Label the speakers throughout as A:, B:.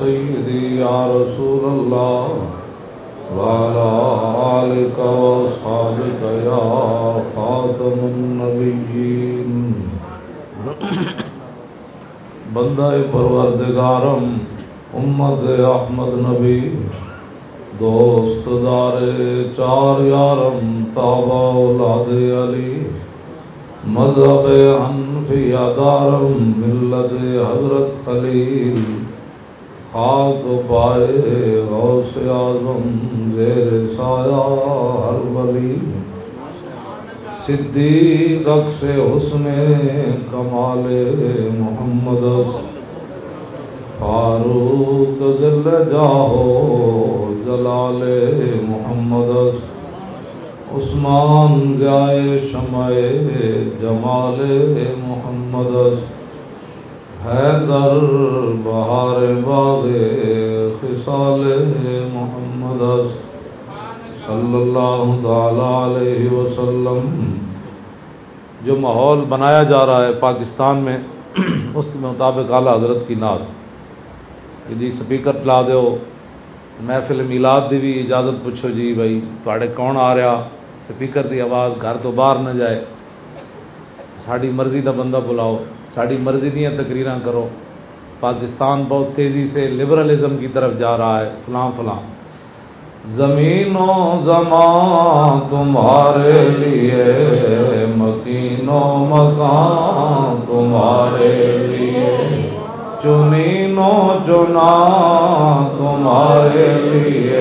A: سيدي يا رسول الله وعلى آلك وأصحابك يا خاتم النبيين بندہ پروردگارم، امت احمد نبی، دوست دار چار یارم تابا اولاد علی، مذہب حنفی دارم، ملت حضرت خلیل۔ خاک پائے غوث اعظم زیر سایہ ہر ولی صدیق سے حسن کمال محمد فاروق دل جاہو جلال محمد عثمان جائے شمع جمال محمد حیدر بہار باغ خصال محمد صلی اللہ تعالی علیہ وسلم۔ جو ماحول بنایا جا رہا ہے پاکستان میں، اس کے مطابق اعلیٰ حضرت کی نعت۔ کہ جی سپیکر چلا دو محفل میلاد دی بھی اجازت پوچھو جی بھائی تھوڑے کون آ رہا؟ سپیکر دی آواز گھر تو باہر نہ جائے۔ ساری مرضی کا بندہ بلاؤ۔ ساری مرضی دیا تقریر کرو۔ پاکستان بہت تیزی سے لبرلزم کی طرف جا رہا ہے۔ فلاں فلاں۔ زمین و زمان تمہارے لیے مکین و مکان تمہارے لیے۔ چنین و چنا تمہارے لیے۔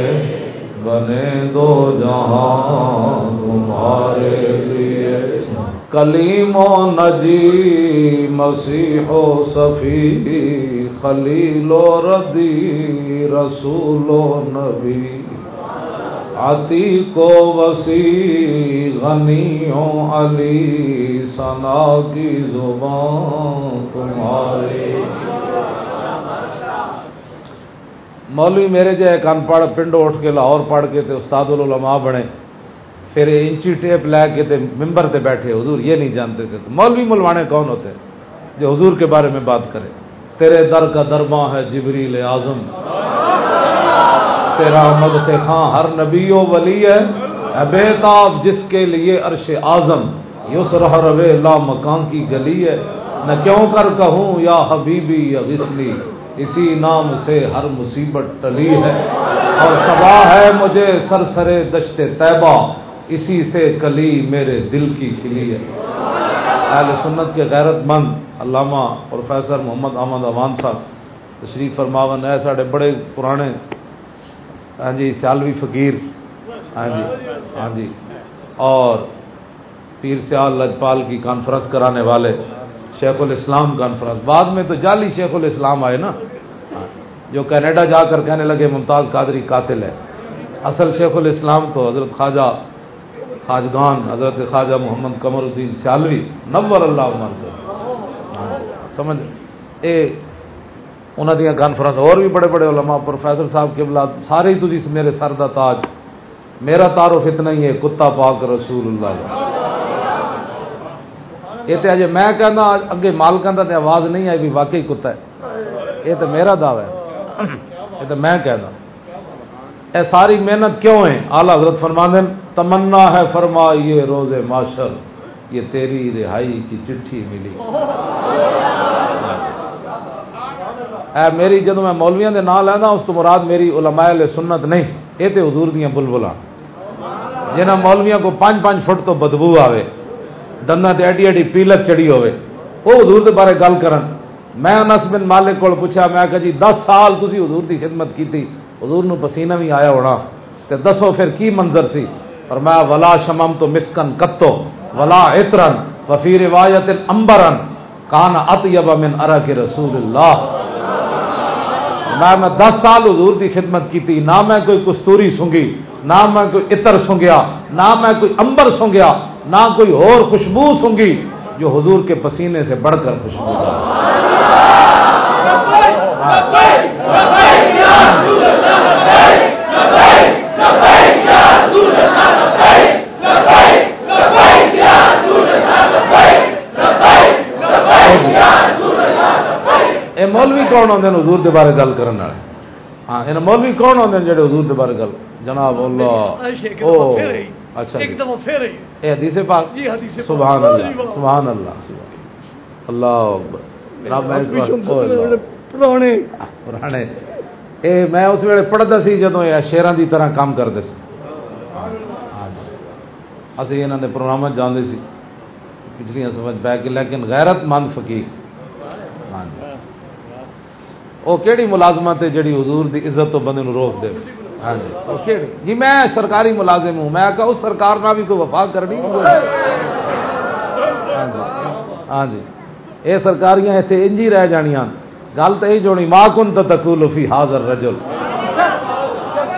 A: بنے دو جہاں تمہارے لیے۔ کلیم و نجی مسیح و صفی خلیل و ردی رسول و نبی، عتیق و وسیع غنیوں علی، ثنا کی زبان تمہارے مولوی میرے جائے کان پڑھ پنڈ اٹھ کے لاہور پڑھ کے تے استاد العلماء بنے۔ پھر انچی ٹیپ لے کے تے ممبر تے بیٹھے حضور، یہ نہیں جانتے تھے۔ مولوی ملوانے کون ہوتے؟ جو حضور کے بارے میں بات کرے۔ تیرے در کا درباں ہے جبریل اعظم۔ تیرا مدد خاں ہر نبی و ولی ہے۔ بیتاب جس کے لیے عرش اعظم۔ یس رہ روے لا مکان کی گلی ہے۔ نہ کیوں کر کہوں یا حبیبی یا غسلی۔ اسی نام سے ہر مصیبت ٹلی ہے۔ اور تباہ ہے مجھے سرسرے دشت طیبہ۔ اسی سے کلی میرے دل کی کھلی ہے۔ اہل سنت کے غیرت مند علامہ پروفیسر محمد احمد اوان صاحب، تشریف فرماون ہے سارے بڑے پرانے ہاں جی سیالوی فقیر ہاں جی ہاں جی۔ اور پیر سیال لجپال کی کانفرنس کرانے والے، شیخ الاسلام کانفرنس بعد میں تو جعلی شیخ الاسلام آئے نا، جو کینیڈا جا کر کہنے لگے، ممتاز قادری قاتل ہے۔ اصل شیخ الاسلام تو حضرت خواجہ خاجگان، حضرت خواجہ محمد قمر الدین سیالوی، نور اللہ عمر سمجھ؟ اے انہوں دیا کانفرنس اور بھی بڑے بڑے علماء، پروفیسر صاحب کے بلا سارے ہی تھی میرے سر دا تاج۔ میرا تعارف اتنا ہی ہے، کتا پاک رسول اللہ۔ یہ تو اجے میں کہنا اگے مالکان کا آواز نہیں آئی، بھی واقعی کتا ہے۔ یہ تو میرا دعوی ہے۔ یہ تو میں کہنا اے، ساری محنت کیوں ہے؟ آلہ حضرت فرماندن تمنا ہے فرما یہ روز معاشر یہ تیری رہائی کی چٹھی ملی۔ اے میری جدو میں مولویاں دے نام لینا اس تو مراد میری علماء سنت نہیں، یہ تو حضور دیا بلبلا جنہ مولویاں کو پانچ پانچ فٹ تو بدبو آوے دندا تے ایڈی ایڈی پیلک چڑی ہوے وہ حضور دے بارے گل کرن۔ میں انس بن مالک کو پوچھا، میں کہ جی دس سال تھی حضور دی خدمت کیتی، حضور نو پسینہ بھی آیا ہونا، تے دسو پھر کی منظر سی؟ اور میں ولا شمم تو مسکن کتو ولا عطرن وفی روایت امبرن کان اطیب من ارک رسول اللہ میں میں دس سال حضور دی خدمت کی تھی، نہ میں کوئی کستوری سنگی نہ میں کوئی عطر سنگیا نہ میں کوئی امبر سنگیا نہ کوئی اور خوشبو سنگی جو حضور کے پسینے سے بڑھ کر خوشبو کون آتے ہیں حضور کے بارے گل کرنے والے؟ ہاں یہ مولوی کون آتے ہیں جڑے حضور کے بارے گل جناب اللہ او اچھا
B: ایک دفعہ پھر
A: یہ حدیث پاک۔
B: جی حدیث پاک۔
A: سبحان
B: جی،
A: اللہ۔ سبحان اللہ سبحان اللہ۔ اکبر۔ جناب میں اللہ۔
B: پرانے۔
A: پرانے۔ اے میں اس ویلے پڑھتا سی جدو یہ شیران دی طرح کام کرتے سی۔ ہاں جی۔ اسی انہوں نے پروگرام جانے سی۔ پچھلیاں سمجھ پہ کے لیکن غیرت مند فقیر۔ وہ کہڑی ملازمت ہے جڑی حضور دی عزت تو بندے روک دے؟ ہاں جی. جی میں سرکاری ملازم ہوں میں کہا اس سرکار نہ بھی کوئی وفا کرنی ہاں جی ہاں جی۔ یہ سرکاریاں اتنے انج ہی رہ جانیاں۔ گل تو یہی جونی ماں کن تو تکول فی حاضر رجل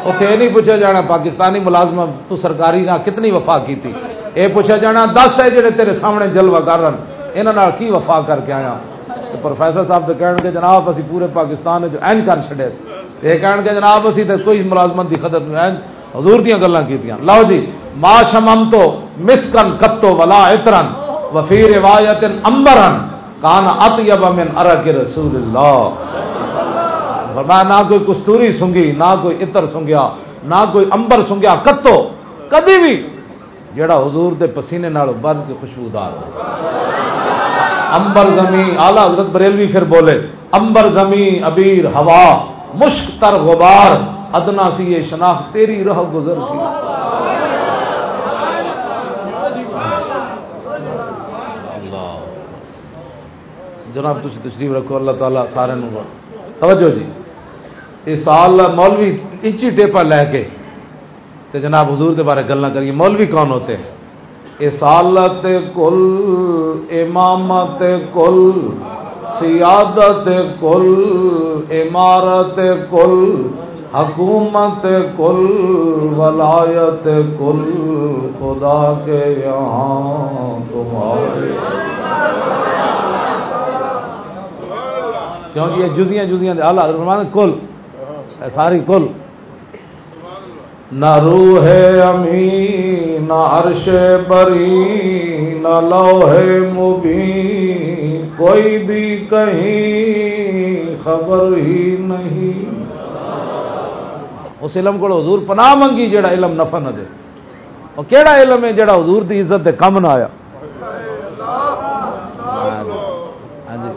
A: اتنے یہ نہیں پوچھا جانا پاکستانی ملازم تو سرکاری نہ کتنی وفا کی تھی یہ پوچھا جانا دس ہے جڑے تیرے سامنے جلوہ کر رہے یہاں کی وفا کر کے آیا؟ تو پروفیسر صاحب تو کہن گے جناب اسی پورے پاکستان نے جو این کر چڑے یہ کہن گے جناب اسی تو کوئی ملازمت کی قدر نہیں این حضور دیا گلیں کی لو جی ما شمم تو مسکن کتو ولا اترن وفی روایت امبرن کان اطیب من ارک رسول اللہ فرمایا، نہ کوئی کستوری سنگی، نہ کوئی عطر سنگیا، نہ کوئی امبر سنگیا، کتو۔ کدی بھی جڑا حضور دے پسینے نال بد کے خوشبودار ہو۔ امبر زمین آلہ حضرت بریلوی پھر بولے امبر زمین، ابیر، ہوا، مشک تر غبار، ادنا سی یہ شناخت، تیری رہ گزر کی جناب تھی تشریف رکھو، اللہ تعالیٰ سارے نو توجہ جی۔ اس سال مولوی انچی ٹیپا لے کے، تے جناب حضور کے بارے گلیں کریے، مولوی کون ہوتے ہیں؟ اصالت کل، امامت کل، سیادت کل، عمارت کل، حکومت کل، ولایت کل، خدا کے یہاں تمہارے۔ کیونکہ یہ جزیاں جزیاں اعلیٰ فرمان کل۔ ساری کل۔ نہ روح امی نہ عرش بری نہ لوح مبین کوئی بھی کہیں خبر ہی نہیں اس علم کو حضور پناہ منگی جڑا علم نفع نہ دے۔ اور کیڑا علم ہے جڑا حضور دی عزت دے کم نہ آیا؟ ہاں جی, ہاں جی۔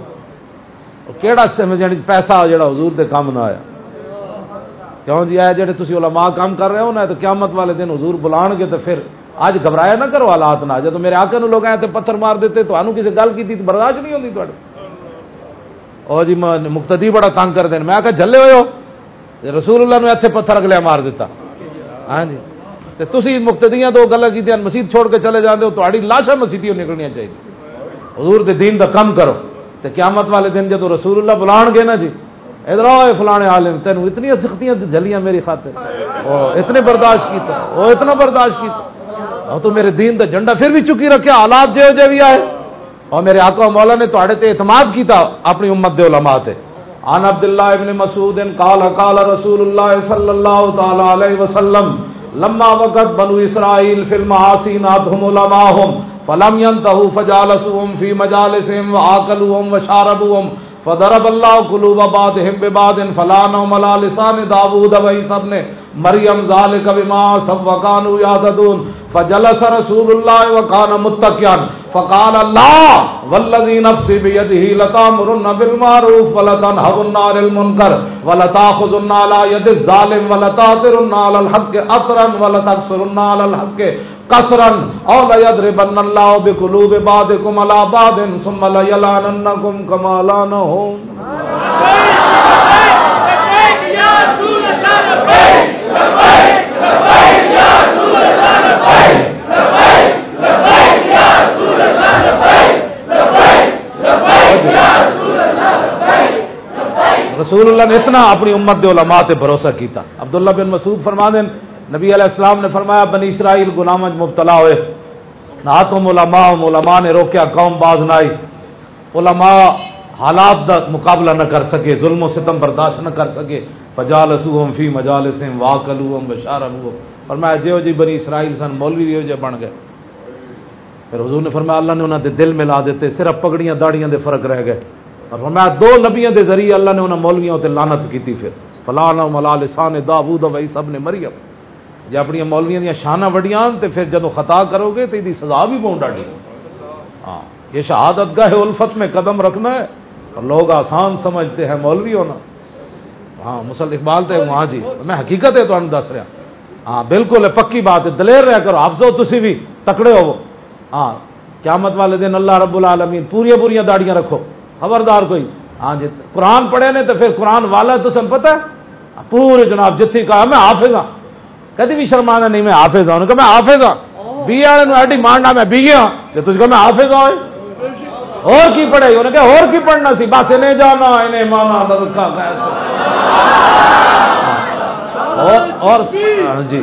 A: کیڑا سمجھ پیسہ جڑا حضور دے کم نہ آیا؟ کیوں جی؟ آئے جڑے تھی علماء کام کر رہے ہو نا، تو قیامت والے دن حضور بلان گے تو پھر آج گھبرایا نہ کرو حالات نہ جب میرے آقا نو لوگ آئے تو پتھر مار دیتے، تو انہوں کسی گل کی برداشت نہیں ہوتی تھوڑے او جی مقتدی بڑا تنگ کر دین۔ میں آخا جلے ہوئے ہو۔ رسول اللہ نے اتنے پتھر اگلے مار دیتا۔ ہاں جی۔ تو تھی مقتدیاں دو گلا کی مسیح چھوڑ کے چلے جاتے ہو تاری لاشا مسیحوں نکلنی چاہیے حضور دے دین دا کم کرو۔ تو قیامت والے دن جب رسول اللہ بلان گے نا جی ادھر آؤ فلانے عالم تینوں اتنی سختیاں جلیاں میری خاطر۔ اتنے برداشت کیتا۔ وہ اتنا برداشت کیتا۔ اور تو میرے دین دا جھنڈا پھر بھی چکی رکھا حالات جو جے بھی آئے۔ اور میرے آقا مولا نے تے اعتماد کیتا اپنی امت دے علماء تے۔ عن عبداللہ ابن مسعود قال قال رسول اللہ صلی اللہ تعالی علیہ وسلم لما وقت بنو اسرائیل فی المعاصی ناتهم علماءهم فلم ينتهوا فجالسوهم في مجالسهم وآكلوهم وشاربوهم فضرب اللہ قلوب باد باد فلان و ملا لسان سب نے مریم مريم کبھی بما سب وقان یادون فجلس رسول الله وكان متكئا فقال الله والذي نفسي بيده لتامرن بالمعروف ولتنهون عن المنكر ولتاخذن على يد الظالم ولتاثرن على الحق اثرا ولتكسرن على الحق قصرا او ليضربن الله بقلوب بعضكم على بعض ثم ليلعننكم كما لعنهم رسول اللہ رسول اللہ نے اتنا اپنی امت دے علماء تے بھروسہ کیتا۔ عبداللہ بن مسعود فرما دین نبی علیہ السلام نے فرمایا، بنی اسرائیل غلام مبتلا ہوئے۔ نہ تم علماء علماء نے روکیا، قوم باز نہ آئی۔ علماء حالات دا مقابلہ نہ کر سکے، ظلم و ستم برداشت نہ کر سکے۔ فجال فجالسوہم فی مجالسہم، واکلوہم بشاربوہم فرمایا جیو جی بنی اسرائیل سن، مولوی بھی جی جے بن گئے۔ پھر حضور نے فرمایا اللہ نے انہوں دے دل ملا دیتے، صرف پگڑیاں داڑیاں دے فرق رہ گئے۔ اور میں دو نبیوں کے ذریعے اللہ نے انہوں مولویوں سے لانت کی پھر۔ فلاں ملا لسان داود وہی سب نے مریم۔ جی اپنی مولویاں دیا شانہ وڈیاں تو پھر جب خطا کرو گے تو یہ سزا بھی پاؤں ڈاڈی ہاں یہ شہادت گاہ الفت میں قدم رکھنا ہے۔ اور لوگ آسان سمجھتے ہیں مولوی ہونا ہاں مسل اقبال تو وہاں جی میں حقیقت ہے تو دس رہا۔ ہاں بالکل ہے پکی بات ہے، دلیر رہا کرو آپ افزو تھی بھی، تکڑے ہو ہاں قیامت والے دن اللہ رب العالمین پوریا پوریا داڑیاں رکھو۔ خبردار کوئی۔ ہاں جی قرآن پڑھے نے تو پھر قرآن والا تو سن پتہ؟ ہے پورے جناب جتھی کہا میں حافظ ہاں۔ کدی بھی شرمانا نہیں میں حافظ ہوں کہ میں حافظ ہاں۔ بی والے ایڈی ماننا میں بی گیا کہ تجھ کہ میں حافظ ہوں اور کی پڑھائی انہیں کہ اور کی پڑھنا سی؟ بس انہیں جانا انہیں مانا رکھا اور ہاں جی۔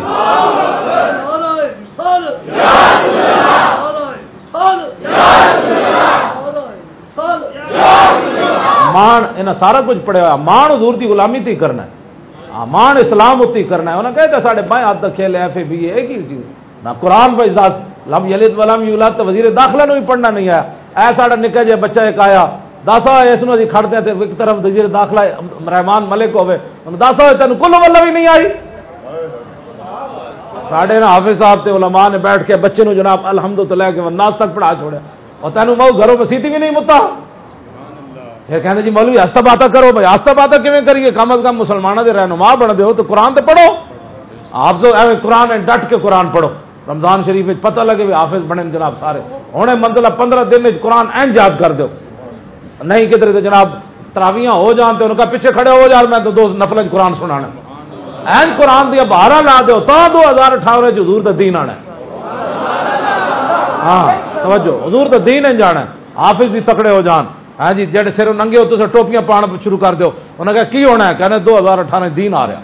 A: مان انہیں سارا کچھ پڑھیا مان حضور کی غلامی تھی کرنا ہے. ہاں مان اسلام اتنی کرنا ہے. انہیں کہتے سارے بائیں ہاتھ تک کھیلے ایف اے بی ایک ہی چیز. نہ قرآن پہ اجازت لم یلد ولم یولد تو وزیر داخلہ نے بھی پڑھنا نہیں آیا اے ساڑا نکا جے بچہ ایک آیا. داسا ہوئے اس میں کھڑتے تھے ایک طرف وزیر داخلہ رحمان ملک ہوئے. داسا ہوئے تین کلو والا بھی نہیں آئی. ساڑھے نا حافظ صاحب تے علماء نے بیٹھ کے بچے نو جناب الحمد للہ کے ناس تک پڑھا چھوڑے اور تینوں مئو گھروں میں سیتی بھی نہیں متا. پھر کہنے جی مولوی آستہ باتیں کرو بھائی آستہ باتیں کیون کریے؟ کم از کم مسلمانوں کے رہنما بن دو تو قرآن تو پڑھو۔ آپ جو قرآن ڈٹ کے قرآن پڑھو۔ رمضان شریف پتہ لگے بھی حافظ بنے جناب سارے۔ ہونے مطلب پندرہ دن قرآن این یاد کر دو نہیں کدھر تو جناب تراویاں ہو جان تو ان کا پیچھے کھڑے ہو جان، میں تو دو نفل قرآن سنا این قرآن دیا بارہ لا دو تو دو ہزار اٹھارہ حضور کا دین آنا ہاں توجہ، حضور کا دین ہے۔ جانا حافظ بھی تکڑے ہو جان۔ ہاں جی جڑے سر ننگے ہو تو ٹوپیاں پان شروع کر دو انہوں نے کہا، کی ہونا ہے؟ کہنے، دو ہزار اٹھارہ دین آ رہا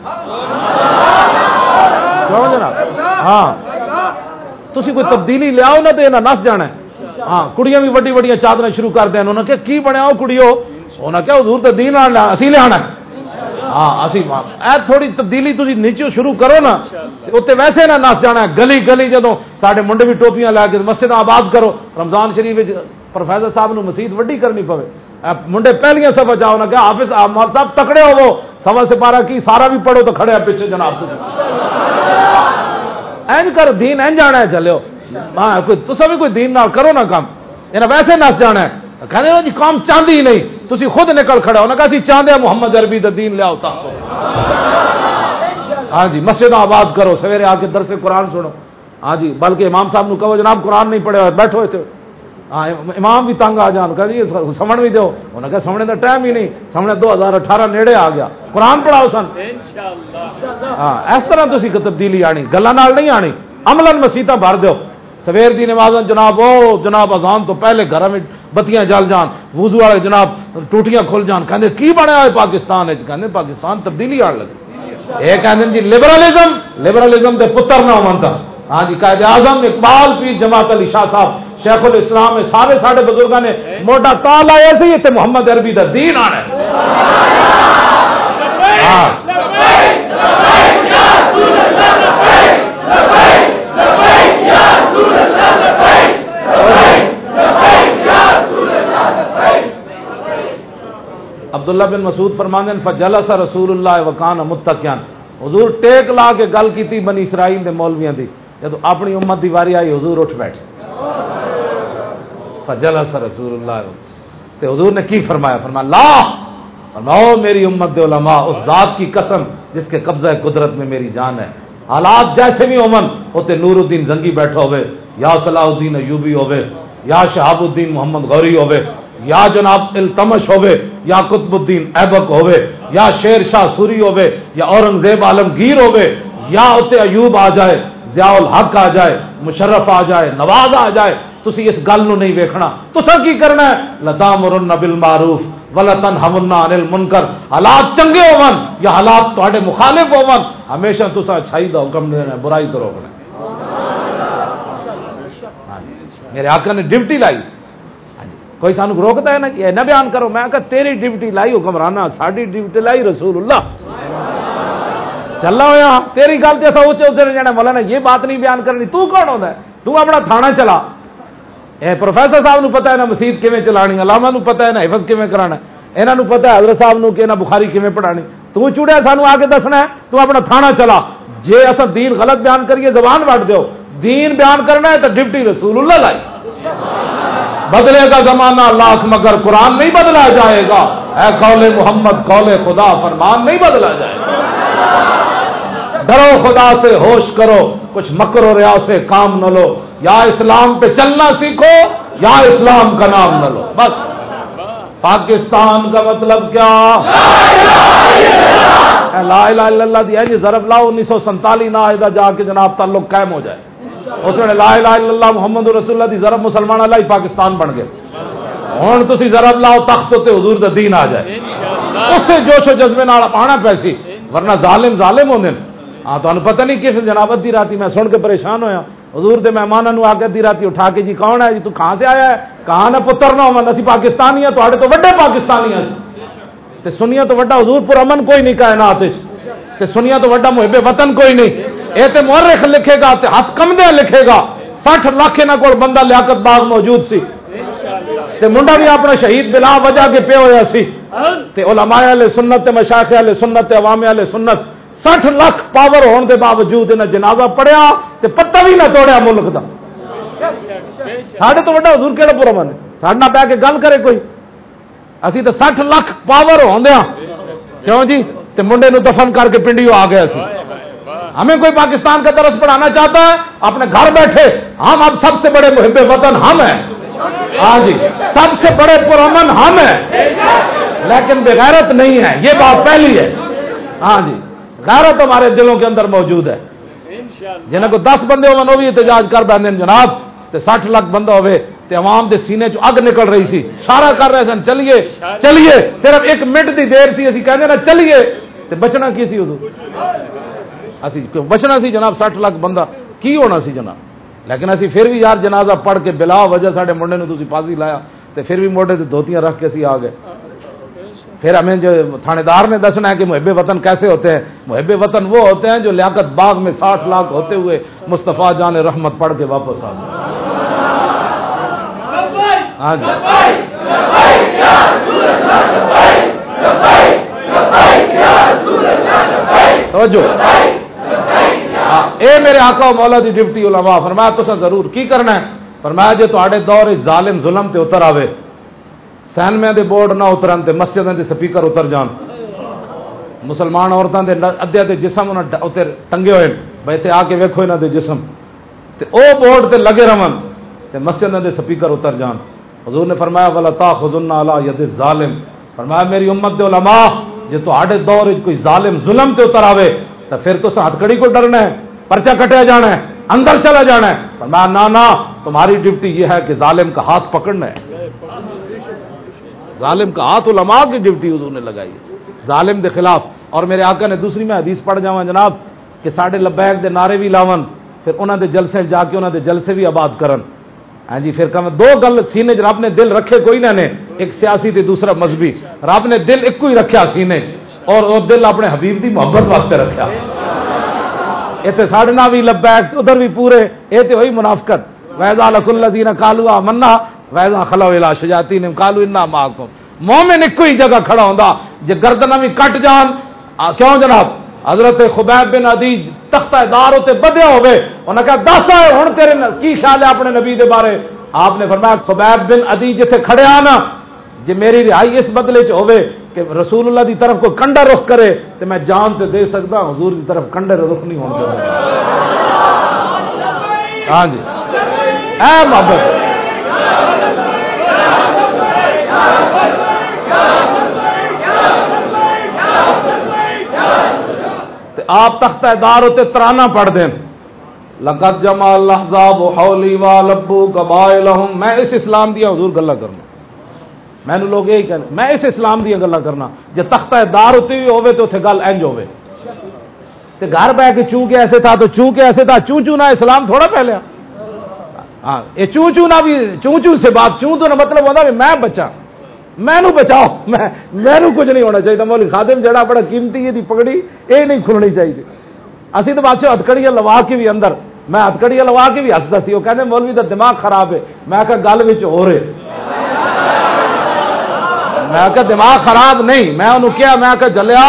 A: جناب ہاں۔ تھی کوئی تبدیلی لیاؤ نہ تو نس جانا ہے۔ ہاں کڑیاں بھی وڈی وڈیاں چادر شروع کر دیں انہوں نے کہا، کی بنیا وہ کڑیو؟ انہیں کیا حضور تو دین آنا اسی لیا ہاں اسی اے تھوڑی تبدیلی تھی نیچے شروع کرو نا اتنے ویسے نہ نس جانا گلی گلی جدو سارے منڈے بھی ٹوپیاں لے کے مسجد آباد کرو، رمضان شریف پروفیسر صاحب نے مسیت وڈی کرنی پوے۔ منڈے پہلیاں سفا جاؤ نہ کیا آفس صاحب تکڑے ہو سوا سے کی سارا بھی پڑھو تو کھڑے پیچھے جناب این کر دین، این جانا ہے چلو ہاں تصا بھی کوئی دین نال کرو نا کام یہ یعنی ویسے نس جانا ہے۔ کہنے جی کام چاہتی ہی نہیں۔ تھی خود نکل کھڑے ہو۔ کہا چاہتے محمد عربی دین لیا ہوتا ہاں جی مسجد آباد کرو۔ سویرے آ کے درس قرآن سنو۔ ہاں جی بلکہ امام صاحب نے کہو جناب قرآن نہیں پڑھے ہوئے، بیٹھو تھے ہاں امام بھی تنگ آ جان کہ جی سمجھ بھی دو۔ انہوں نے کہا سمجھنے کا ٹائم ہی نہیں۔ سمجھنے دو ہزار اٹھارہ نیڑے آ گیا۔ قرآن پڑھاؤ سن۔ ہاں اس طرح تھی تبدیلی آنی گلوں نہیں آنی۔ عمل مسیطا بھر دو سویر دی نماز جناب او جناب اذان تو پہلے گھر میں بتیاں جل جان۔ وضو والے جناب ٹوٹیاں کھل جان۔ کہتے کی بنیا ہوئے پاکستان ہے کہتے پاکستان تبدیلی آن لگی۔ یہ کہتے جی لبرلزم لبرلزم کے پتر نہ ہوتا ہاں جی قائد اعظم اقبال پیر جماعت علی شاہ صاحب شیخ الاسلام میں سارے سارے بزرگوں نے موٹا تال آیا سی تے محمد عربی کا دین آنا عبداللہ بن مسعود فرماندن فجلس رسول اللہ وکان متقیان حضور ٹیک لا کے گل کی بنی اسرائیل دے مولویاں دی۔ جب اپنی امت دی واری آئی حضور اٹھ بیٹھ فجلس رسول اللہ تے حضور نے کی فرمایا؟ فرمایا، لا! فرماؤ میری امت علماء، اس ذات کی قسم جس کے قبضہ قدرت میں میری جان ہے۔ حالات جیسے بھی امن ہوتے نور الدین زنگی بیٹھا ہوئے، یا صلاح الدین ایوبی ہوئے، یا شہاب الدین محمد غوری ہوئے، یا جناب التمش ہوئے، یا قطب الدین ایبک ہوئے، یا شیر شاہ سوری ہوئے، یا اورنگزیب عالمگیر ہوئے، یا اتنے ایوب آ جائے ضیاء الحق آ جائے، مشرف آ جائے، نواز آ جائے تھی اس گل نو نہیں ویکھنا۔ تو سر کی کرنا ہے؟ لتا مرن بل معروف ولطن ہمنا انل منکر حالات چنگے ہون یا حالات تے مخالف ہون، ہمیشہ تصا اچھائی کا حکم دینا برائی تو روکنا ہاں جی، میرے آقا نے ڈیوٹی لائی۔ ہاں جی، کوئی سانو روکتا ہے نا کہ نہ بیان کرو، میں کہا تیری ڈیوٹی لائی حکمرانا ساری ڈیوٹی لائی، رسول اللہ۔ چلنا ہوا تیری گل تو ایسا اچھے اچھے جانا مولانا یہ بات نہیں بیان کرنی تو کون ہوتا ہے تو اپنا تھانہ چلا اے پروفیسر صاحب نو پتا ہے نا مسیت کیون چلانی علامہ نو پتا ہے نا حفظ کیون کرانا یہاں پتا حضرت صاحب نو کہ انہیں بخاری کیون پڑھانی تو چوڑیا سانو آ کے دسنا ہے تو اپنا تھانہ چلا جے اصا دین غلط بیان کریے زبان وٹ دو دین بیان کرنا ہے تو ڈپٹی رسول اللہ لائی بدلے گا زمانہ لاکھ مگر قرآن نہیں بدلا جائے گا اے قول محمد قول خدا فرمان نہیں بدلا جائے گا ڈرو خدا سے، ہوش کرو، کچھ مکر و ریا سے کام نہ لو۔ یا اسلام پہ چلنا سیکھو، یا اسلام کا نام نہ لو۔ بس۔ پاکستان کا مطلب کیا؟ لا الہ الا اللہ دیا جی ضرب لاؤ، انیس سو سنتالی نہ آئے جا کے جناب، تعلق قائم ہو جائے۔ اس نے لا الہ الا اللہ محمد رسول اللہ دی ضرب مسلمان اللہ پاکستان بن گئے۔ ہوں تھی ضرب لاؤ، تخت ہوتے حضور دا دین آ جائے۔ اس سے جوش و جذبے آنا پیسی، ورنہ ظالم ظالم ہونے ہاں تو پتہ نہیں کس جنابت دی راتی میں سن کے پریشان ہویا۔ حضور دے مہمانوں آ کے دی راتی اٹھا کے جی کون ہے جی؟ تو کہاں سے آیا ہے؟ کہاں نہ پتر نہ ہونا اسی پاکستانی ہیں تو وڈے پاکستانی ہیں۔ تے سنیا تو وڈا حضور پر امن کوئی نہیں کائنات تے سنیا تو وڈا محب وطن کوئی نہیں۔ اے تے مورخ لکھے گا تے ہاتھ کمدے لکھے گا۔ سٹھ لاکھ نہ کو بندہ لیاقت باغ موجود سی۔ تے منڈا بھی اپنا شہید بلا وجہ کے پے ہوا سی۔ تے علماء علیہ سنت مشاخ علیہ سنت عوام علیہ سنت سٹھ لاکھ پاور ہونے کے باوجود انہیں جنازہ پڑیا تے پتہ بھی نہ توڑیا ملک کا ساڈے تو وڈا حضور کہڑا پورا من ساڈا پہ کے گل کرے کوئی؟ اسی تو سٹھ لاکھ پاور ہوندیا کیوں جی؟ تے منڈے نو دفن کر کے پنڈی آ گیا سی ہمیں کوئی پاکستان کا درس پڑھانا چاہتا ہے؟ اپنے گھر بیٹھے ہم اب سب سے بڑے محب وطن ہم ہیں۔ ہاں جی سب سے بڑے پرامن ہم ہیں۔ لیکن بغیرت نہیں ہے یہ بات پہلی ہے۔ ہاں جی۔ غیرت ہمارے دلوں کے اندر موجود ہے۔ جنہیں کو دس بندے ہو وہ بھی احتجاج کر دیں جناب، تے سٹھ لاکھ بندہ ہوئے، تے عوام دے سینے چ اگ نکل رہی سی۔ سارا کر رہے سن، چلیے چلیے، صرف ایک منٹ دی دیر سی اسی کہنے نا، چلیے۔ تے بچنا کی سی حضور؟ اسی بچنا سی جناب سٹھ لاکھ بندہ۔ کی ہونا سی جناب؟ لیکن اسی پھر بھی یار جنازہ پڑھ کے بلا وجہ سارے منڈے نے تھی پھانسی لایا، تے پھر بھی موڈے تے دھوتیاں رکھ کے اسی آ گئے۔ پھر ہمیں جو تھانے دار نے دسنا ہے کہ محب وطن کیسے ہوتے ہیں؟ محب وطن وہ ہوتے ہیں جو لیاقت باغ میں ساٹھ لاکھ ہوتے ہوئے مصطفیٰ جان رحمت پڑھ کے واپس آ گئے ہاں جی۔ ہاں، اے میرے آقا مولا جی دی ڈپٹی علماء، فرمایا تو ضرور، کی کرنا ہے؟ فرمایا جی، جو تے دور ظالم ظلم تے اتر آوے۔ سینمیا دے بورڈ نہ اترن تے مسجد دے سپیکر اتر جان۔ مسلمان عورتوں دے ادے ادے جسم انہاں اتر ٹنگے ہوئے بھائی تے آ کے ویکو یہاں دے جسم۔ تے او بورڈ تے لگے رہن تے مسجد دے سپیکر اتر جان۔ حضور نے فرمایا والا تا خزن ید ظالم فرمایا، میری امت دے علماء جی تے دور وچ کوئی ظالم ظلم تے اتر آوے تو پھر تو ہاتھ کڑی کو ڈرنا ہے پرچا کٹیا جانا ہے، اندر چلا جانا ہے۔ فرمایا نا نا تمہاری ڈیوٹی یہ ہے کہ ظالم کا ہاتھ پکڑنا ہے۔ ظالم کا ہاتھ علماء کی ڈیوٹی حضور نے لگائی ظالم دے خلاف۔ اور میرے آقا نے دوسری میں حدیث پڑھ جاؤں جناب کہ ساڈے لبیک دے نعرے بھی لاون، پھر انہوں دے جلسے جا کے انہوں دے جلسے بھی آباد کرن۔ ہاں جی پھر کہ دو گل سینے رب نے دل رکھے کوئی نہ نے، ایک سیاسی تے دوسرا مذہبی۔ رب نے دل ایک ہی رکھا سینے، اور وہ دل اپنے حبیب دی محبت واسطے رکھا اتنے ساڑھنا بھی لبیک، ادھر بھی پورے یہ تو ہوئی منافقت۔ ویزا لک اللہ دینا کالوا منا ویزا خلا ولا شجاتی نے کالو انا ماں مومن ایک ہی جگہ کھڑا ہوں جی گردنا بھی کٹ جان۔ کیوں جناب؟ حضرت خبیب بن عدی تختہ دار ہوتے بدیا ہوئے انہوں نے کہا، دس آئے ہوں تیرے کی خیال ہے اپنے نبی دے بارے؟ آپ نے فرمایا، خبیب بن عدی جتھے کھڑے آنا جی میری رہائی اس بدلے چ ہوئے کہ رسول اللہ دی طرف کوئی کنڈا رخ کرے تو میں جان تے دے سکتا حضور دی طرف کنڈے رخ نہیں ہونا ہاں جی۔ اے محبت آپ تختہ دار ہوتے ترانا پڑھ دیں لقت جما اللہ حولی وا لبو قبائل میں اس اسلام دیا حضور گلا کرنا۔ میں نے لوگ یہی کہنا میں اس اسلام دیا گلا کرنا۔ جب تختہ دار ہوتی ہوئی ہوئے تو اتنے گل اینج ہوئے تے گھر بہ کے چوں کے ایسے تھا تو چوں کے ایسے تھا چوں چوں نہ اسلام تھوڑا پہلے ہاں یہ چوں چوں نہ بھی چوں چوں سے بات چوں تو نہ مطلب ہوتا بھی میں بچا میں بچاؤ۔ میں میں کچھ نہیں ہونا چاہیے۔ مولی خادم جڑا بڑا قیمتی ہے پگڑی یہ نہیں کھلنی چاہیے۔ اسی تو بادشاہ ہتکڑیاں لوا کے بھی اندر میں ہتکڑیاں لوا کے بھی ہستا سی۔ وہ کہتے مولوی کا دماغ خراب ہے۔ میں کہ گل ہو رہے۔ میں کہ دماغ خراب نہیں۔ میں انہوں کیا میں کہ جلیا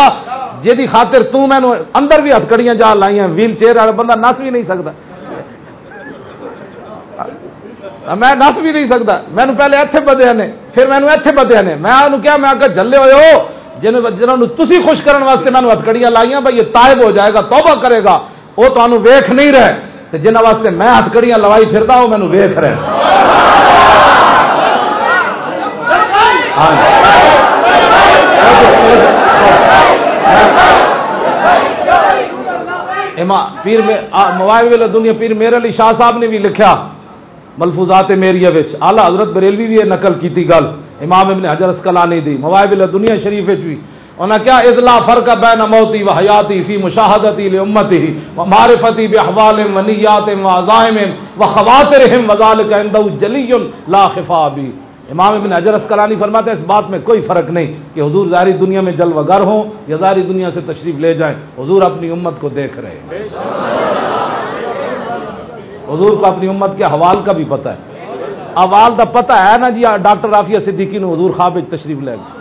A: جی خاطر تو میں اندر بھی ہتکڑیاں جا لائی ویل چیئر والا بندہ نس بھی نہیں سکتا۔ میں نس بھی نہیں سکتا۔ مینو پہلے اتنے بدیا نے، پھر مینو اتنے بدیا نے۔ میں انہوں کیا، میں کہ جلے ہوئے ہو۔ جنہوں تھی خوش کرنے واسطے میں ہتکڑیاں لائیاں بھائی، یہ تائب ہو جائے گا، توبہ کرے گا۔ وہ تمہیں ویخ نہیں رہے۔ جنہ واسطے میں ہتکڑیاں لوائی پھرتا وہ مینو ویخ رہے۔ ہاں جی۔ پیر موبائل دنیا پیر میرے علی شاہ صاحب نے بھی لکھا ملفوظات میری آلہ حضرت بریلوی بھی نقل کی تھی گل۔ امام ابن حجر اسکلانی دی۔ موائب دنیا شریف بھی۔ انہاں کیا اضلاع فرق بین موتی و حیاتی فی مشاہدتی لامتی و معرفتی باحوال و نیات و عزائم و خواترہم وذالک عنده جلی لا خفا بی۔ امام ابن حجر اسکلانی فرماتے ہیں، اس بات میں کوئی فرق نہیں کہ حضور ظاہری دنیا میں جلوہ گر ہوں یا ظاہری دنیا سے تشریف لے جائیں۔ حضور اپنی امت کو دیکھ رہے ہیں۔ حضور کو اپنی امت کے حوال کا بھی پتہ ہے۔ اوال کا پتہ ہے نا جی ڈاکٹر رافیہ صدیقی نے حضور خواب تشریف لے گئے۔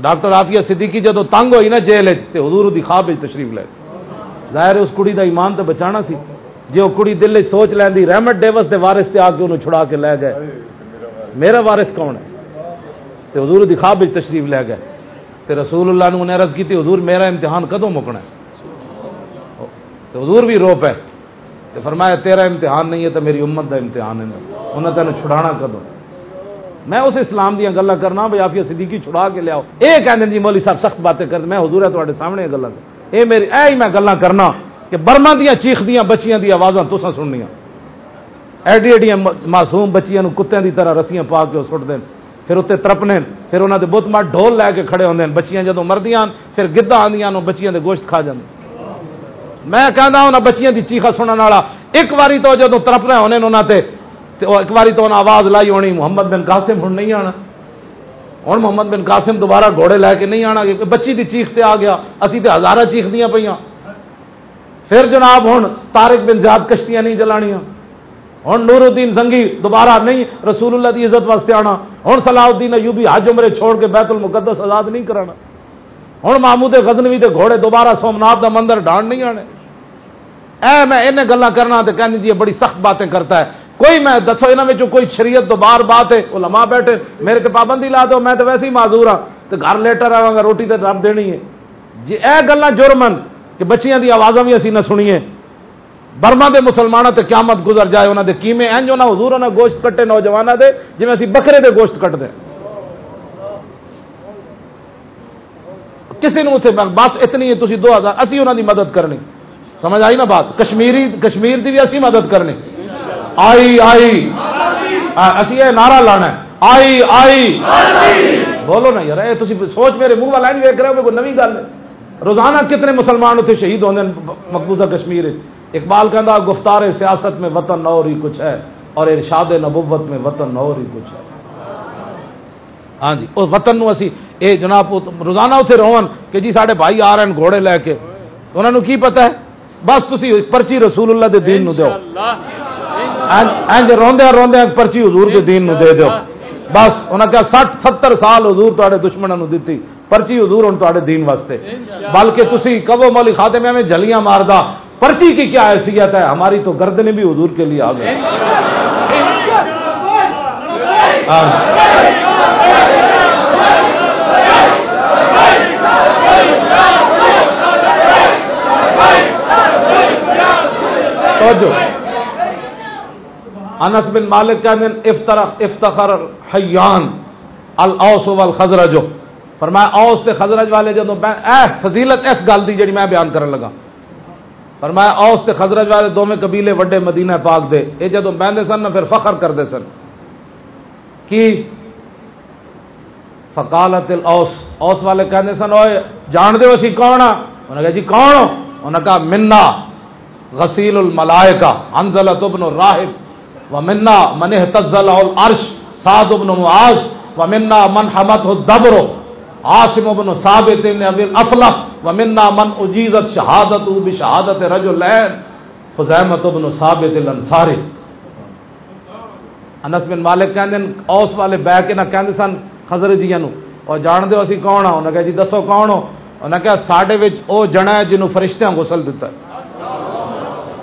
A: ڈاکٹر رافیہ صدیقی جدو تنگ ہوئی نا جیل حضور دی خواب تشریف لے ظاہر اس کڑی دا ایمان تو بچانا سی۔ جی وہ کڑی دل سوچ لینی رحمت ڈیوس کے وارس سے آ کے انہوں چھڑا کے لے گئے۔ میرا وارث کون ہے؟ تو حضور دی خواب تشریف لے گئے۔ تو رسول اللہ نے انہیں عرض کی حضور میرا امتحان کدو مکنا ہے؟ تو حضور بھی روپ ہے کہ فرمایا، تیرا امتحان نہیں ہے تو میری امت کا امتحان ہے انہیں تین چھڑانا کدو میں اس اسلام دیا گلا کرنا، بھائی آپ صدیقی چھڑا کے لیاؤ یہ کہتے جی مولی صاحب، سخت باتیں کر میں حضور ہے تے سامنے گلا یہ میری اے ہی میں گلا کرنا کہ برما دیا، چیخ دیا، بچیاں دی آوازاں تسا سننیا ایڈی ایڈیاں معصوم بچیاں کتوں کی طرح رسیاں پا کے سٹ دین پھر اتنے ترپنے پھر انہوں نے بت مار ڈھول لے کے کھڑے ہوتے ہیں۔ بچیاں جدو مردیاں پھر گدھا آدیاں بچیاں دے گوشت کھا جاتے میں کہنا انہیں بچیاں کی چیخا سننے والا۔ ایک باری تو جدو ترپ رہے ہونے انہوں نے ایک باری تو انہیں آواز لائی ہونی، محمد بن قاسم ہوں نہیں آنا۔ ہوں محمد بن قاسم دوبارہ گھوڑے لے کے نہیں آنا بچی کی چیخ تے آ گیا، اسی تے ہزارہ چیخ دیا پہ پھر جناب ہوں تارک بن زیاد کشتیاں نہیں چلانیاں ہوں نور الدین زنگی دوبارہ نہیں، رسول اللہ کی عزت واسطے آنا۔ ہوں صلاح الدین ایوبی حج عمرے چھوڑ کے بیت المقدس آزاد نہیں کرانا۔ ہوں محمود غزنوی دے گھوڑے دوبارہ سومنات کا مندر ڈانڈ نہیں آنے۔ اے میں انہیں گلا کرنا تو کہنے جی بڑی سخت باتیں کرتا ہے۔ کوئی میں دسو یہاں کوئی شریعت تو باہر بات ہے وہ لما بیٹھے، میرے تے پابندی لا دو، میں تو ویسے ہی معذور ہاں۔ تو گھر لیٹر رہا گا، روٹی تو رب دینی ہے۔ جی اے گلا جرمن کہ بچیاں دی آوازاں بھی اسی نہ سنیے۔ برما دے مسلمانوں تے قیامت گزر جائے انہوں دے کیمے۔ اینج ہونا حضور انہیں گوشت کٹے نوجوانوں دے جی اسی بکرے دے گوشت کٹ دیں کسی نے اتنے بس اتنی ہے تھی دو ہزار اسی انہوں دی مدد کرنی۔ سمجھ آئی نا بات؟ کشمیری کشمیر کی بھی اسی مدد کرنی۔ آئی آئی۔ اسی یہ نعرہ لانا آئی آئی۔ بولو نا یار سوچ میرے منہ والا نہیں ویک رہے ہو کوئی گل ہے۔ روزانہ کتنے مسلمان اتنے شہید ہوتے ہیں، مقبوضہ کشمیر اقبال کہہ گفتار سیاست میں وطن اور ہی کچھ ہے، اور ارشاد نبوت میں وطن اور ہی کچھ ہے۔ ہاں جی اس وطن نو اسی اے جناب روزانہ اتنے رہن کہ جی سارے بھائی آ رہے ہیں گھوڑے لے کے۔ انہوں نے کی پتا ہے؟ بس تھی پرچی رسول اللہ دے دین نو دو روندیا روندیا پرچی حضور دے دین نو دے دو بس انہیں کہا سٹھ ستر سال حضور تے دشمنوں دیتی پرچی حضور ہوں تے دین واسطے۔ بلکہ تھی کبو مولی خاتمے میں جلیاں ماردا۔ پرچی کی کیا حیثیت ہے؟ ہماری تو گردنیں بھی حضور کے لیے آ گئی انس بن مالک کا دن افتخر حیان الاوس والخزرج۔ فرمایا، اوس تے خزرج والے جدو اے، فضیلت اس گل دی جڑی میں بیان کرن لگا۔ فرمایا، اوس تے خزرج والے دونوں قبیلے وڈے مدینہ پاک دے۔ اے جدو بہندے سن نہ پھر فخر کرتے سن۔ کی فقالت الاوس، اوس والے کہندے سن اوے جان دے اسی کون ہاں انہوں نے کہا جی کون؟ انہوں نے کہا، منا، غسیل الملائکہ، انزلت ابن الراہب ومنا من اهتزل العرش، سعد بن معاذ ومنا من حمته الدبر، عاصم بن ثابت بن ابي الافلح ومنا من اجيزت شهادته بشهاده رجلين خزیمہ بن ثابت الانصاری. انس بن مالک کہندے اوس والے بہ کے نہ کہندے سن خزر جی اور جان دو اسی کون ہاں؟ انہیں کہا جی دسو کون ہو؟ انہیں کہا، ساڈے وہ جنا ہے جنہوں فرشتیاں غسل دیتا ہے.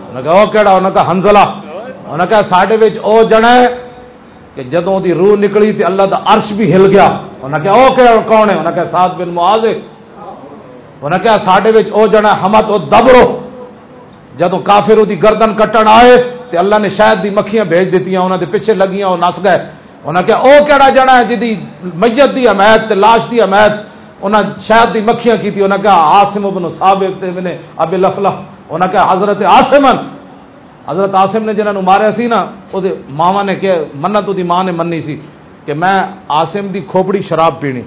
A: انہیں کہا وہ کہڑا انہیں کہا، حنزلہ. انہیں کہا، ساڈے وہ جنا ہے کہ جدوں دی روح نکلی تے اللہ دا عرش بھی ہل گیا. انہیں کہا وہ کہڑا کون ہے؟ انہیں کہا سات بن معاذ انہیں کہا، ساڈے وہ جنا ہے حمد او دبرو جدوں کافر دی گردن کٹن آئے تے اللہ نے شاید دی مکھیاں بھیج دیتی انہوں دے پیچھے لگیاں، وہ نس گئے۔ انہیں کہا، او کہڑا جنا ہے جدی میت دی حمایت تے لاش دی حمایت انہیں شاید دی مکھیاں کی تھی انہیں کہا آسم ابن ثابت ابن ابی لفلح انہیں کہا حضرت آسمن حضرت آسم نے جنہوں ماریا سی نا وہ ماوا نے کہ منت وہ ماں نے منی سی کہ میں آسم دی کھوپڑی شراب پینی۔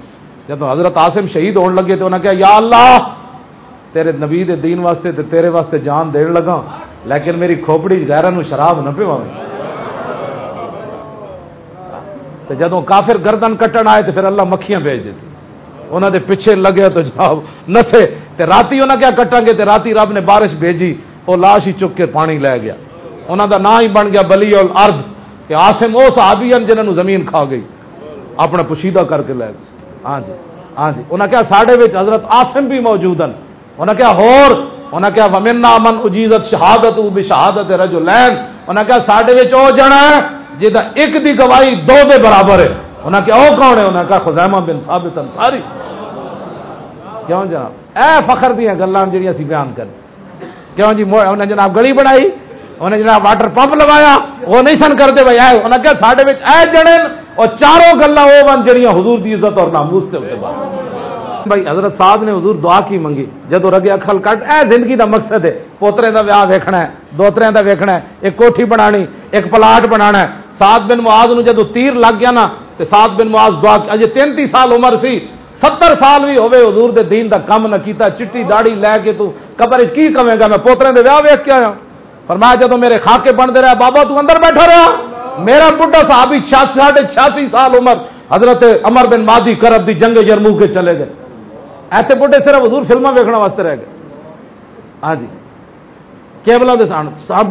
A: جب حضرت آسم شہید ہونے لگے تو انہیں کہا، یا اللہ، تیرے نبی دے دین واسطے تے تیرے واسطے جان دین لگا لیکن میری کھوپڑی غیرہ شراب نہ پیوا تو جدو کافر گردن کٹن آئے تو پھر اللہ مکھیاں بھیج دیتی۔ انہوں دے پیچھے لگے تو جاؤ نسے۔ تے راتی انہیں کیا کٹیں گے؟ تے راتی رب نے بارش بھیجی وہ لاش ہی چک کے پانی لے گیا۔ انہوں دا نام ہی بن گیا بلی اور ارد کہ آسم وہ صحابی ہیں جنہوں زمین کھا گئی، اپنا پوشیدہ کر کے لے گئے۔ ہاں جی ہاں جی۔ انہیں کیا ساڈے حضرت آسم بھی موجود ہیں انہیں کیا ہور انہیں کیا ومنا من اجیزت شہادت بھی شہادت رجو لین انہیں کیا ساڈے او جنا ہے جہاں ایک دی گواہی دو دے برابر ہے. انہیں کیا او کون ہے؟ انہیں کیا خزیمہ بن ثابت انصاری. کیوں جناب؟ اے فخر دیا گلان جڑیاں سی بیان کر کیوں جی؟ انہیں جناب گلی بنائی انہیں جناب واٹر پمپ لگایا، وہ نہیں سن کرتے بھائی آئے انہیں کیا ساڈے اے جڑے اور چاروں گلا وہ بن جڑیاں حضور دی عزت اور ناموس سے ہوتے بعد۔ بھائی، حضرت صاحب نے حضور دعا کی منگی۔ جدو رگے اکھل کٹ، اے زندگی دا مقصد ہے۔ پوترے دا ویاہ ویکھنا ہے، دوترے دا ویکھنا ہے، ایک کوٹھی بنانی، ایک پلاٹ بنانا ہے۔ سات بن معاذ نو جدو تیر لگ گیا نا، تے سات بن معاذ دعا کی۔ اجے تینتی سال عمر سی، ستر سال بھی ہوئے حضور دے دین دا کم نہ کیتا، چٹی داڑی لے کے تو قبر کی کمے گا؟ میں پوترے دے ویاہ ویکھ کے آیا۔ فرمایا، جدو میرے خاکے بنتے رہا بابا تو اندر بیٹھا رہا۔ میرا بڈھا صحابی ساڑھے چھیاسی سال عمر۔ حضرت امر بن مادی کرب دی جنگ جرمو کے چلے گئے۔ ایسے بڑھے صرف حضور فلما ویکنا واسطے رہ گئے۔ ہاں جی۔ کیبلا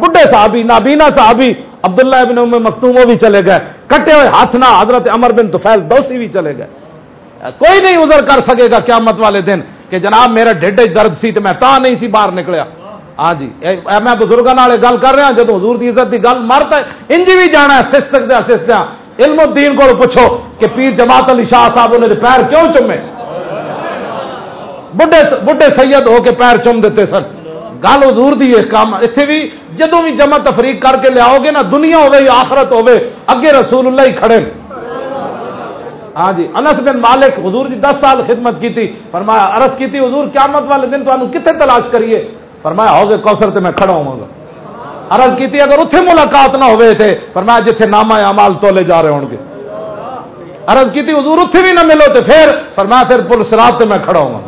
A: بڑھے صحابی، نابینا صحابی، عبداللہ ابن ام مختوم وہ بھی چلے گئے۔ کٹے ہوئے ہاتھ نہ، حضرت امر بن توفیل دوسی بھی چلے گئے۔ کوئی نہیں ادھر کر سکے گا قیامت والے دن کہ جناب میرا ڈیڈ درد سی تو میں تا نہیں سی باہر نکلیا۔ ہاں جی۔ میں بزرگوں گل کر رہا ہاں، جب حضور دی عزت کی گل مرتا ہے انج بھی جانا ہے سسک دیا سسکیا علم الدین کو پوچھو کہ پیر جماعت علی شاہ صاحب انہیں پیر کیوں چومے؟ بڑھے بڑھے سید ہو کے پیر چوم دیتے سن۔ گل حضور دی ہے کام اتنے بھی جدو بھی جمع تفریق کر کے لیاؤ گے نا، دنیا ہوے یا آخرت ہوے، اگے رسول اللہ ہی کھڑے ہاں جی انس بن مالک حضور جی دس سال خدمت کی تھی۔ فرمایا، عرض کی تھی، حضور، قیامت والے دن تو کتنے تلاش کریے؟ فرمایا، حوض کوثر تے میں کھڑا ہوں گا۔ عرض کی تھی، اگر اتنے ملاقات نہ ہوئے تھے فرمایا، جتھے نامہ امال تولے جا رہے ہوں گے۔ عرض کی تھی، حضور اتنے بھی نہ ملو تو پھر، فرمایا، پھر پل سراب تے میں کھڑا ہوں گا۔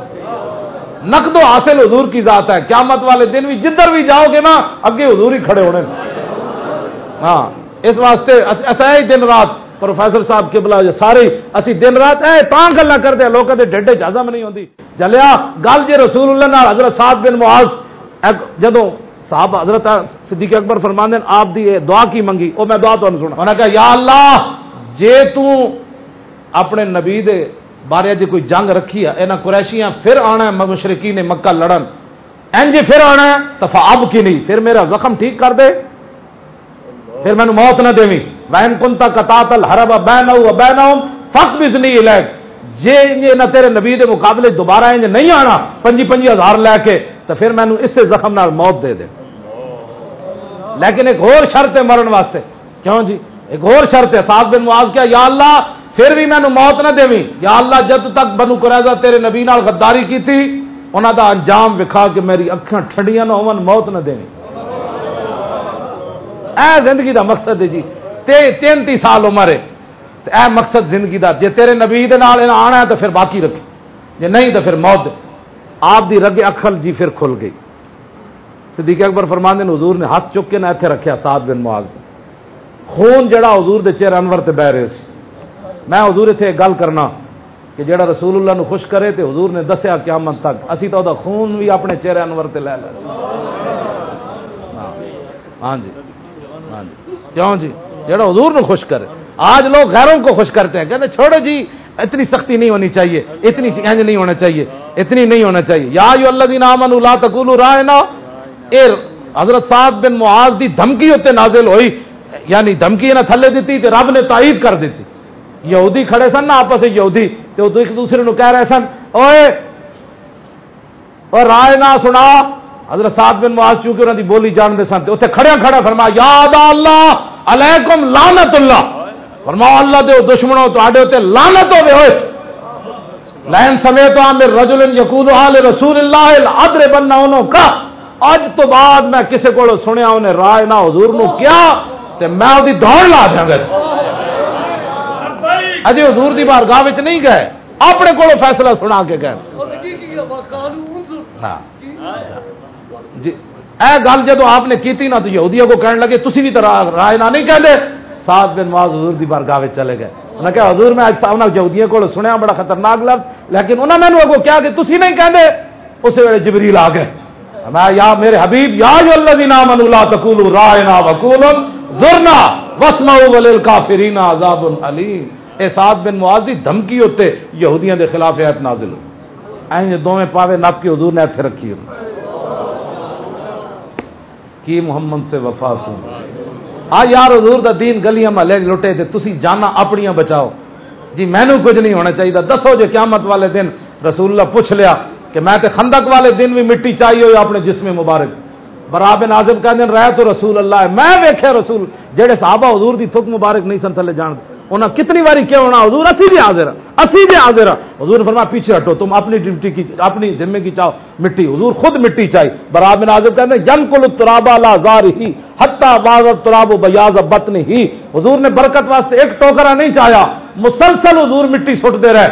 A: نقد و حاصل حضور کی ذات ہے۔ قیامت والے دن بھی جدھر بھی جاؤ گے نا، اگے حضور ہی کھڑے ہونے۔ ہاں اس واسطے ایسا ہی دن رات، پروفیسر صاحب کے بلا سارے اسی دن رات، اے تاں گلا کرتے ہیں۔ لوگوں کے ڈیڈے جازم نہیں ہوتی جلیا، گل جی رسول اللہ نال حضرت صاحب بن معاذ جدو صاحب حضرت صدیق اکبر فرمان آپ دی دعا کی منگی وہ میں دعا تمہیں سنا انہیں کہا، یا اللہ، جے تو اپنے نبی دے بارے جی کوئی جنگ رکھی ہے یہاں قریشیاں پھر آنا ہے مشرقی نے مکہ لڑن۔ این جی پھر آنا ہے تفا اب کی نہیں، پھر میرا زخم ٹھیک کر دے۔ پھر مینو موت نہ دیں وین کنتا کتاتل ہرب بین بین فخ بھی نہیں لگ جی نہ تیرے نبی دے مقابلے دوبارہ انج نہیں آنا، پنجی پنجی ہزار لے کے، تو پھر مینو اس سے زخم نال موت دے دے۔ لیکن ایک اور شرط ہے مرن واسطے۔ کیوں جی؟ ایک اور شرط ہے۔ سات دن معاذ کیا، یا اللہ پھر بھی مینو موت نہ دیں یا اللہ جد تک بنو کرا تیرے نبی نال غداری کی تھی انہوں دا انجام وکھا کہ میری اکھان ٹھنڈیاں نہ ہون، موت نہ دیں اے زندگی دا مقصد ہے جی تینتی سال عمر ہے۔ اے مقصد زندگی دا جی تیرے نبی دے نال آنا ہے تو پھر باقی رکھے۔ جی نہیں تو پھر موت آپ دی رگ اکھل جی پھر کھل گئی۔ صدیق اکبر فرمان نے، حضور نے ہاتھ چک کے نہ اتنے رکھا سات دن معاذ۔ خون جڑا حضور دے چہرے انور تے بہ رہے سی۔ میں حضور اتنے گل کرنا کہ جڑا رسول اللہ نو خوش کرے تے حضور نے دسیا قیامت تک اسی تو دا خون بھی اپنے چہرے انور تے لے لے۔ ہاں, ہاں جی ہاں جی۔ کیوں جی؟ جڑا حضور نو خوش کرے۔ آج لوگ غیروں کو خوش کرتے ہیں کہتے چھوڑو جی اتنی سختی نہیں ہونی چاہیے اتنی انج نہیں ہونا چاہیے اتنی نہیں ہونا چاہیے۔ یا یو اللہ دین امن اللہ تقول رائنا۔ اے حضرت صاحب بن معاذ دی دھمکی ہوتے نازل ہوئی یعنی دھمکی نہ تھلے دیتی تو رب نے تائید کر دیتی۔ یہودی کھڑے سن نا آپس یہودی۔ تو ایک دوسرے نو کہہ رہے سن اوے اور رائے نہ سنا۔ حضرت صاحب بن معاذ چونکہ انہوں دی بولی جانتے سن، تے اتنے کھڑے کھڑے فرما یاد اللہ، علیکم لعنت اللہ۔ فرما اللہ دے دشمنوں تو آڈے ہوتے ہوئے ہوئے لین سمیت عامر رجل یقول حال رسول اللہ الادر بننا انہوں کا۔ اج تو بعد میں کسی کو سنیا، انہیں رائے نہ حضور نو کیا، تے میں وہ دوڑ لا دیا گا۔ اجے حضور دی بار گاہ نہیں گئے اپنے کو فیصلہ سنا کے گئے اے گل جدو آپ نے کیتی نا تو یہودیوں کو کہنے لگے تسی بھی تو رائے نہ نہیں کہتے سات دن بعد حضور دی بار گاہ چلے گئے انہوں نے کہا حضور میں یہودیوں کو سنیا بڑا خطرناک لفظ لیکن انہوں نے مینو کیا کہ تسی نہیں کہتے اس ویلے جبریل آ گئے میں یا میرے حبیب یا جو اللہ دینا من اللہ تقول رائنا وقول زرنا وسما کافرین عذاب العلیم اے بن معاذی دھمکی ہوتے یہودیاں دے خلاف ایت نازل ہوئی۔ دونوں پاوے نپ کے حضور نے اتنے رکھی ہوئی۔ کی محمد سے وفا تم آ ہاں یار حضور دا دین گلیاں محلے لٹے تے تسی جانا اپنی بچاؤ۔ جی مینو کچھ نہیں ہونا چاہیے دسو جو قیامت والے دن رسول اللہ پوچھ لیا کہ میں تے خندق والے دن بھی مٹی چاہیے ہوئی اپنے جسم مبارک۔ براب نازم کہ دن رہے تو رسول اللہ ہے۔ میں ویکھے رسول جہے صحابہ حضور دی تھک مبارک نہیں سن، تھلے جان انہیں کتنی باری کیا ہونا حضور اسی بھی حاضر اسی بھی حاضر حضور نے فرمایا، پیچھے ہٹو، تم اپنی ڈیوٹی کی، اپنی ذمے کی چاہو مٹی، حضور خود مٹی چاہیے براب نازم کہتے ہیں جن کل ترابا لازار ہی حتہ باز تراب بیاض بتن ہی حضور نے برکت واسطے ایک ٹوکرا نہیں چاہیا، مسلسل حضور مٹی سٹتے رہے۔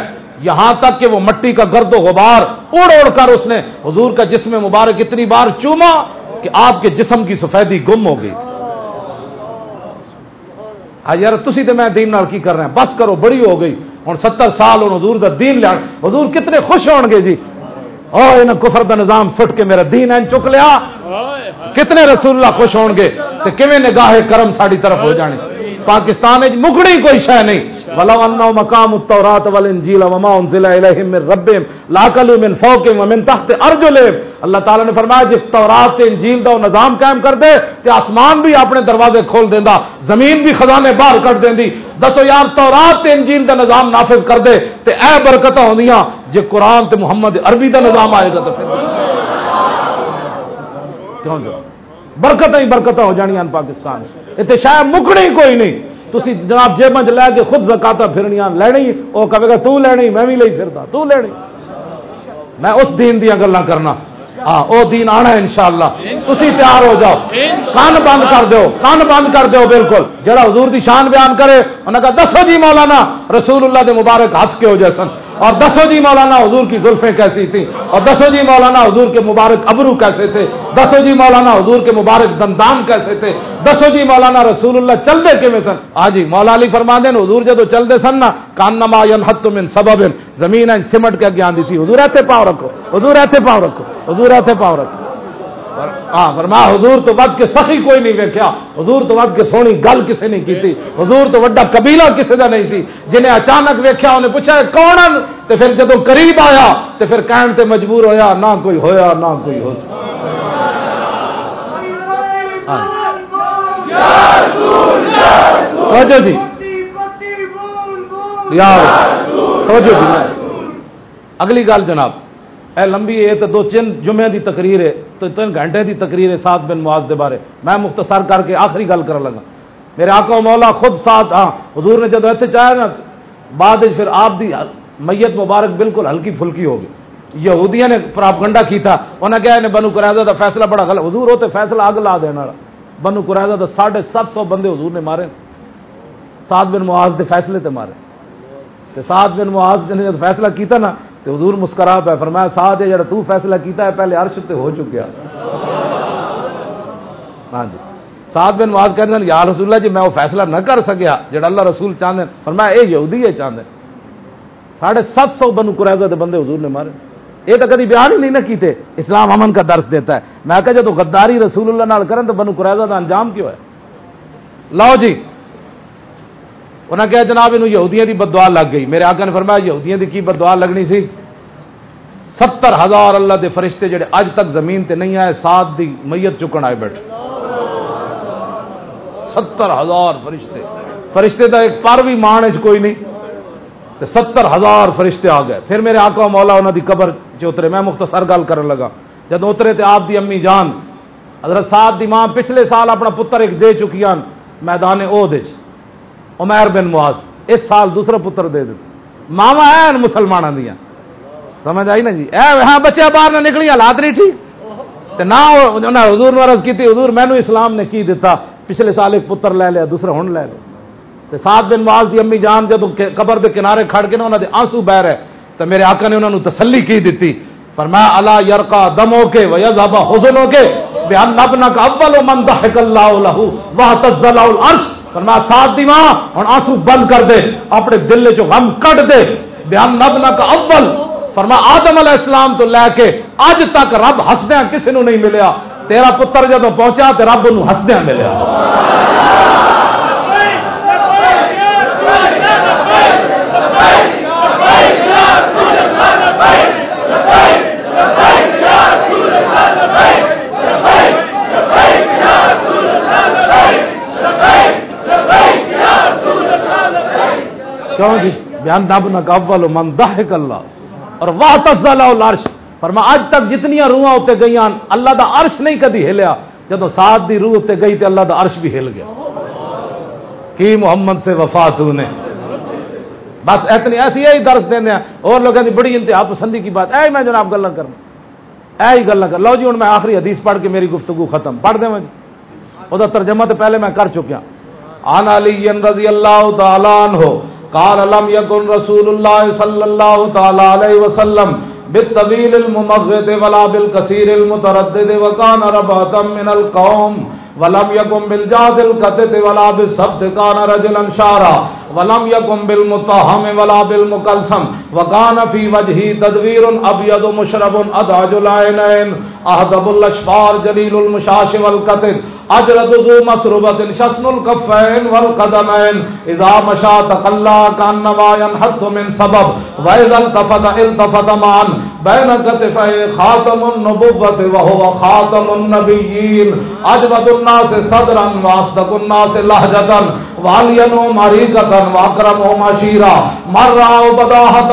A: یہاں تک کہ وہ مٹی کا گرد و غبار اڑ اڑ کر اس نے حضور کا جسم مبارک اتنی بار چوما کہ آپ کے جسم کی سفیدی گم ہو گئی۔ یار تھی تو میں دین نال کی کر رہے ہیں بس کرو، بڑی ہو گئی۔ ہوں ستر سال ہوں، حضور دا دین لیا۔ حضور کتنے خوش ہون گے جی۔ او کفر دا نظام سٹ کے میرا دین این چک لیا۔ کتنے رسول اللہ خوش ہون گے۔ تو کیویں نگاہ کرم ساری طرف ہو جانی؟ پاکستان مکڑی کوئی شہ نہیں۔ ولو انه مقام التوراۃ والانجیل وما انزل الیہم من ربهم لاکلوا من فوقهم ومن تحت ارجلهم اللہ تعالی نے فرمایا، جس تورات تے انجیل دا نظام قائم کر دے تے آسمان بھی اپنے دروازے کھول دیندا، زمین بھی خزانے باہر کٹ دیندی دسو یار، تورات تے انجیل دا نظام نافذ کر دے، تے اے برکتاں ہوندیاں، جے قرآن تے محمد عربی دا نظام آئے گا تو پھر۔ کیوں جی؟ جو برکتیں ہی برکتیں ہو جانیاں پاکستان۔ اتنے شاید مکڑی کوئی نہیں۔ تھی جناب جی منج لے کے خود زکاتا پھرنیاں لینی وہ کہے گا تو لینی میں بھی لئی پھرتا تو لینی میں اس دین دیا گلا کرنا۔ ہاں وہ دین آنا ہے انشاءاللہ۔ تسی تیار ہو جاؤ۔ کان بند کر دو کان بند کر دو بالکل۔ جڑا حضور دی شان بیان کرے انہوں نے کہا، دسو جی مولانا، رسول اللہ دے مبارک ہاتھ کے ہو جائے سن اور دسو جی مولانا حضور کی زلفیں کیسی تھیں، اور دسو جی مولانا حضور کے مبارک ابرو کیسے تھے دسو جی مولانا حضور کے مبارک دندان کیسے تھے دسو جی مولانا رسول اللہ چلتے کے سن؟ ہاں جی مولا علی فرما دین حضور جدو چلتے سن نا کان نما حت من سبب، زمین سمٹ کے گیان دی سی، حضور ایسے پاؤ رکھو، حضور ایسے پاؤ رکھو، حضور ایسے پاؤ رکھو۔ ہاں فرما حضور تو ود کے سخی کوئی نہیں ویکیا حضور تو ود کے سونی گل کسی نہیں کی حضور تو وڈا قبیلہ کسی کا نہیں سی۔ جنہیں اچانک ویکیا انہیں پوچھا کون تو پھر جدو قریب آیا تو پھر کہن تے مجبور ہویا، نہ کوئی ہویا، نہ کوئی ہو جی۔ جی۔ اگلی گل جناب۔ اے لمبی ہے تو دو چند جمعے دی تقریر ہے، تو تین گھنٹے دی تقریر ہے سات بن معاذ دے بارے۔ میں مختصر کر کے آخری گل کر لگا۔ میرے آقا و مولا خود ساتھ ہاں حضور نے جب ایسے چاہے نا، بعد پھر آپ دی میت مبارک بالکل ہلکی پھلکی ہو گئی یہودیاں نے پراپگنڈا کیتا انہیں کیا انہیں بنو قرائدہ دا فیصلہ بڑا غلط۔ حضور ہوتے فیصلہ اگ لا دینا بنو قرائدہ دا ساڑھے سات سو بندے حضور نے مارے۔ سات بن معاذ دے فیصلے تے مارے۔ سات بن معاذ نے جب فیصلہ کیتا نا تو حضور مسکرا پہ فرمایا ساتھ ہے جڑا تو فیصلہ کیتا ہے، پہلے عرش تے ہو چکیا۔ ہاں جی۔ سات بن معاذ کہتے ہیں، یا رسول اللہ جی میں وہ فیصلہ نہ کر سکیا، جڑا اللہ رسول چاہتے ہیں۔ فرمایا، اے یہودی ہے چاہتے ساڑھے سات سو بنو قریضہ دے بندے حضور نے مارے۔ یہ تو کبھی بیان ہی نہیں نہ کیتے۔ اسلام امن کا درس دیتا ہے۔ میں کہ جب غداری رسول اللہ نال کریں تو بنو قریضہ کا انجام کیوں ہے؟ لو جی انہیں کہا جناب یہ یہودیاں دی بدعا لگ گئی۔ میرے آقا نے فرمایا یہودیاں دی کی بدعا لگنی سی؟ ستر ہزار اللہ دے فرشتے جڑے اج تک زمین تے نہیں آئے، سات دی میت چکن آئے بیٹھے۔ ستر ہزار فرشتے۔ فرشتے دا ایک پر بھی مان کوئی نہیں۔ تے ستر ہزار فرشتے آ گئے۔ پھر میرے آقا مولا انہوں دی قبر چ اترے، میں مختصر گل کرن لگا۔ جب اترے تے آپ دی امی جان، حضرت صاحب دی ماں پچھلے سال اپنا پتر ایک دے چکی میدان او دے عمیر بن مواز اس سال دوسرا پتر دے دے ماوا ہے مسلمانوں دیا سمجھ آئی نا جی؟ اے ہاں بچے باہر نہ نکلی، حالات نہیں ٹھیک۔ نہ حضور نرض کی حضور مینو اسلام نے کی دیتا پچھلے سال ایک پتر لے لیا، دوسرا ہوں لے لیا۔ سات دن بعد دی امی جان جب قبر دے کنارے کھڑ کے نا انہوں نے آنسو بہ رہے تو میرے آقا نے انہوں نے تسلی کی دیتی پر میں اللہ یرقا دم ہو کے وزابا حسن ہو کے بیان نبنا اول من ضحک اللہ لہو وہ تزل فرما، ساتھ دی ماں ہوں آنسو بند کر دے، اپنے دل چ غم کٹ دے بیان نبنا کا اول۔ فرما، آدم علیہ السلام تو لے کے اج تک رب ہسدیا کسی نو نہیں ملیا۔ تیرا پتر جدو پہنچا تو رب ان ہسدیا ملیا۔ کیوں جی بیان دب نہ من ضحک اللہ۔ اور واہ تفضل العرش۔ فرما اج تک جتنی روحاں اتنے گئی اللہ دا عرش نہیں کدی ہلیا۔ جب سات دی روح اتنے گئی تو اللہ دا عرش بھی ہل گیا۔ کی محمد سے وفات نے؟ بس اتنی ایسی یہی درس دینا اور لوگوں کی بڑی انتہا پسندی کی بات۔ اے میں جناب گلا کرنا۔ اے ہی گلا کر۔ لو جی ہوں میں آخری حدیث پڑھ کے میری گفتگو ختم۔ پڑھ دیں جی۔ وہ ترجمہ تو پہلے میں کر چکیا۔ آن علی رضی اللہ تعالیٰ عنہ قال لم يكن رسول الله صلى الله تعالى عليه وسلم بالطويل الممغط ولا بالكثير المتردد وكان ربعة من القوم. ولم يكن بالجاد الكتت ولا بالسبت كان رجلا شارا ولم يكن بالمتهم ولا بالمكلسم وكان في وجهه تدوير ابيض مشرب ادعج العينين اهدب الاشفار جليل المشاش والكتت اجرد ذو مسربة شسن الكفين والقدمين اذا مشى تقلى كانما ينحط من سبب واذا التفت التفت معا بين كتفي خاتم النبوة وهو خاتم النبيين اجود الناس صدرا واصدق الناس لهجة والين مريقة واکرم و مشیرا مر رہا بداحت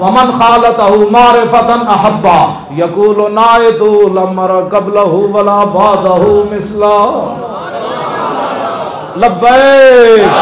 A: ومن خالته معرفتا احبا۔ یقول نائت لمر قبله ولا بعده مثلا۔ لبیک!